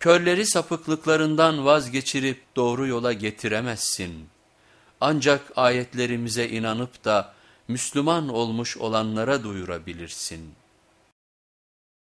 Körleri sapıklıklarından vazgeçirip doğru yola getiremezsin. Ancak ayetlerimize inanıp da Müslüman olmuş olanlara duyurabilirsin.''